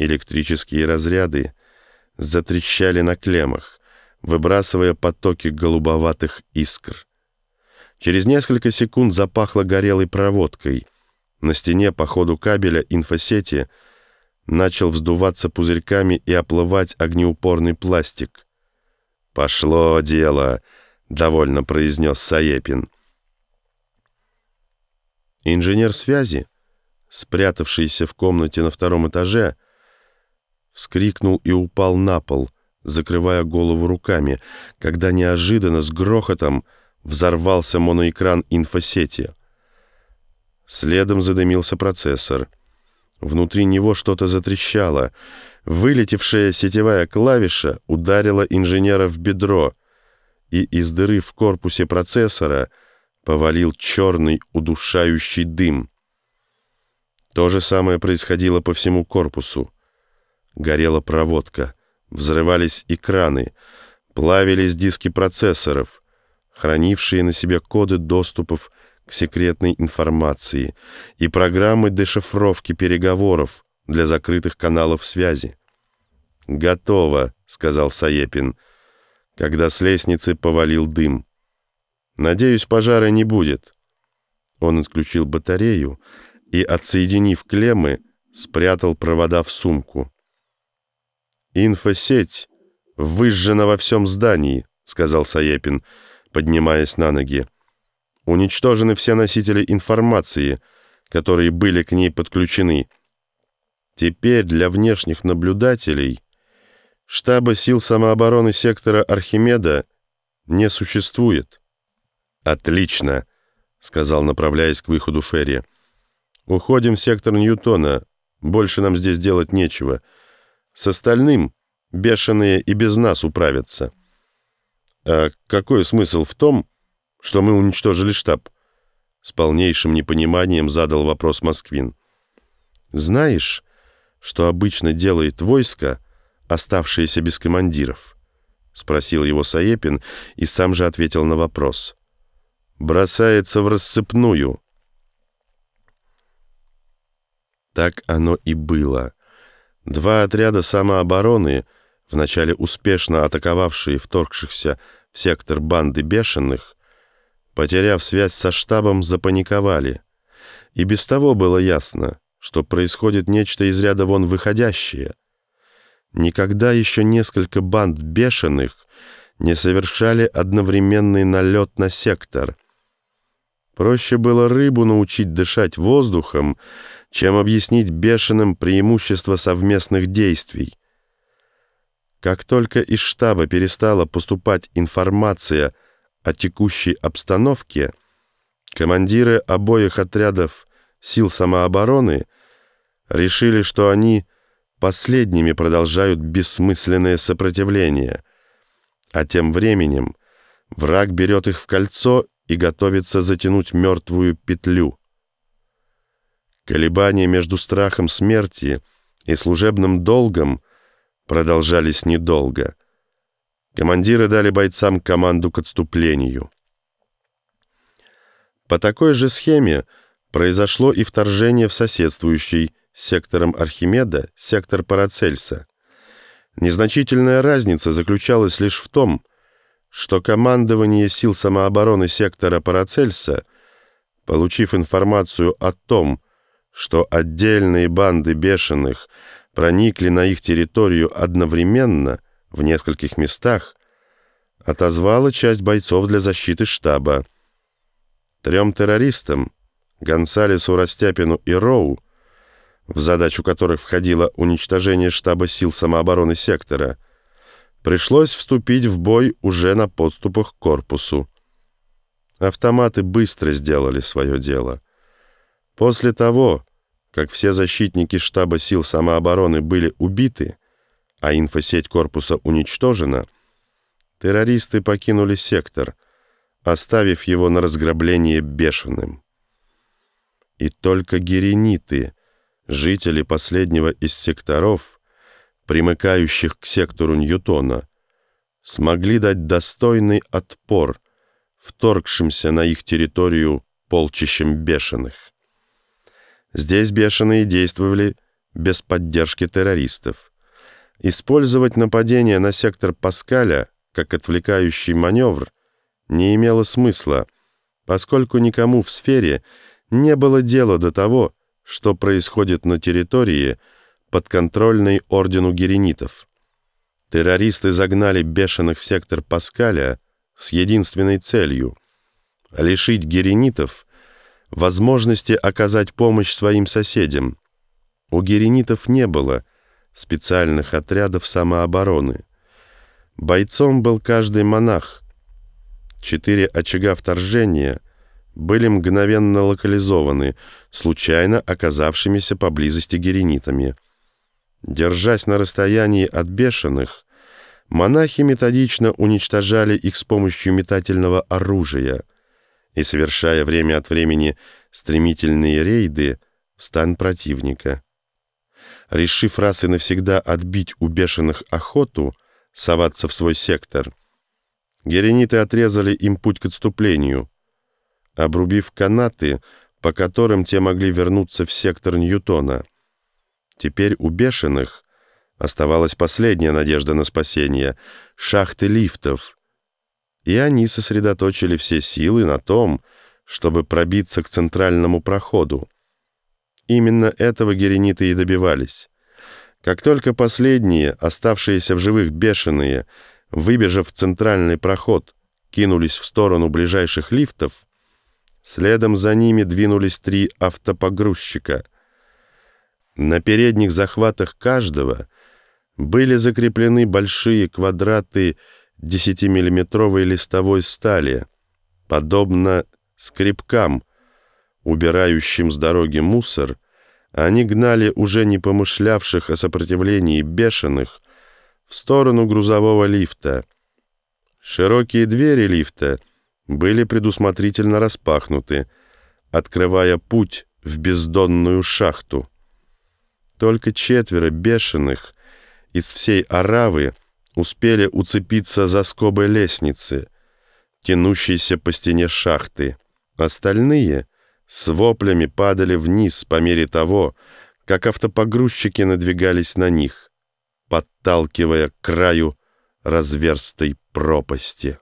Электрические разряды затрещали на клеммах, выбрасывая потоки голубоватых искр. Через несколько секунд запахло горелой проводкой. На стене по ходу кабеля инфосети начал вздуваться пузырьками и оплывать огнеупорный пластик. «Пошло дело», — довольно произнес Саепин. Инженер связи, спрятавшийся в комнате на втором этаже, вскрикнул и упал на пол, закрывая голову руками, когда неожиданно с грохотом взорвался моноэкран инфосети. Следом задымился процессор. Внутри него что-то затрещало. Вылетевшая сетевая клавиша ударила инженера в бедро, и из дыры в корпусе процессора повалил черный удушающий дым. То же самое происходило по всему корпусу. Горела проводка, взрывались экраны, плавились диски процессоров — хранившие на себе коды доступов к секретной информации и программы дешифровки переговоров для закрытых каналов связи. «Готово», — сказал Саепин, когда с лестницы повалил дым. «Надеюсь, пожара не будет». Он отключил батарею и, отсоединив клеммы, спрятал провода в сумку. «Инфосеть выжжена во всем здании», — сказал Саепин, — поднимаясь на ноги. Уничтожены все носители информации, которые были к ней подключены. Теперь для внешних наблюдателей штаба сил самообороны сектора Архимеда не существует. «Отлично», — сказал, направляясь к выходу Ферри. «Уходим в сектор Ньютона. Больше нам здесь делать нечего. С остальным бешеные и без нас управятся». «А какой смысл в том, что мы уничтожили штаб?» С полнейшим непониманием задал вопрос Москвин. «Знаешь, что обычно делает войско, оставшееся без командиров?» Спросил его Саепин и сам же ответил на вопрос. «Бросается в рассыпную». Так оно и было. Два отряда самообороны — вначале успешно атаковавшие вторгшихся в сектор банды бешеных, потеряв связь со штабом, запаниковали. И без того было ясно, что происходит нечто из ряда вон выходящее. Никогда еще несколько банд бешеных не совершали одновременный налет на сектор. Проще было рыбу научить дышать воздухом, чем объяснить бешеным преимущество совместных действий. Как только из штаба перестала поступать информация о текущей обстановке, командиры обоих отрядов сил самообороны решили, что они последними продолжают бессмысленное сопротивление, а тем временем враг берет их в кольцо и готовится затянуть мертвую петлю. Колебания между страхом смерти и служебным долгом – продолжались недолго. Командиры дали бойцам команду к отступлению. По такой же схеме произошло и вторжение в соседствующий сектором Архимеда сектор Парацельса. Незначительная разница заключалась лишь в том, что командование сил самообороны сектора Парацельса, получив информацию о том, что отдельные банды бешеных проникли на их территорию одновременно в нескольких местах, отозвала часть бойцов для защиты штаба. Трем террористам, Гонсалесу, Растяпину и Роу, в задачу которых входило уничтожение штаба сил самообороны сектора, пришлось вступить в бой уже на подступах к корпусу. Автоматы быстро сделали свое дело. После того, как все защитники штаба сил самообороны были убиты, а инфосеть корпуса уничтожена, террористы покинули сектор, оставив его на разграбление бешеным. И только герениты, жители последнего из секторов, примыкающих к сектору Ньютона, смогли дать достойный отпор вторгшимся на их территорию полчищем бешеных. Здесь бешеные действовали без поддержки террористов. Использовать нападение на сектор Паскаля как отвлекающий маневр не имело смысла, поскольку никому в сфере не было дела до того, что происходит на территории, подконтрольной ордену геренитов. Террористы загнали бешеных в сектор Паскаля с единственной целью — лишить геренитов возможности оказать помощь своим соседям. У геренитов не было специальных отрядов самообороны. Бойцом был каждый монах. Четыре очага вторжения были мгновенно локализованы, случайно оказавшимися поблизости геренитами. Держась на расстоянии от бешеных, монахи методично уничтожали их с помощью метательного оружия и, совершая время от времени стремительные рейды в стан противника. Решив раз и навсегда отбить у бешеных охоту соваться в свой сектор, герениты отрезали им путь к отступлению, обрубив канаты, по которым те могли вернуться в сектор Ньютона. Теперь у бешеных оставалась последняя надежда на спасение — шахты лифтов. И они сосредоточили все силы на том, чтобы пробиться к центральному проходу. Именно этого герениты и добивались. Как только последние, оставшиеся в живых бешеные, выбежав в центральный проход, кинулись в сторону ближайших лифтов, следом за ними двинулись три автопогрузчика. На передних захватах каждого были закреплены большие квадраты 10-миллиметровой листовой стали, подобно скребкам, убирающим с дороги мусор, они гнали уже не помышлявших о сопротивлении бешеных в сторону грузового лифта. Широкие двери лифта были предусмотрительно распахнуты, открывая путь в бездонную шахту. Только четверо бешеных из всей оравы успели уцепиться за скобы лестницы, тянущейся по стене шахты. Остальные с воплями падали вниз по мере того, как автопогрузчики надвигались на них, подталкивая к краю разверстой пропасти.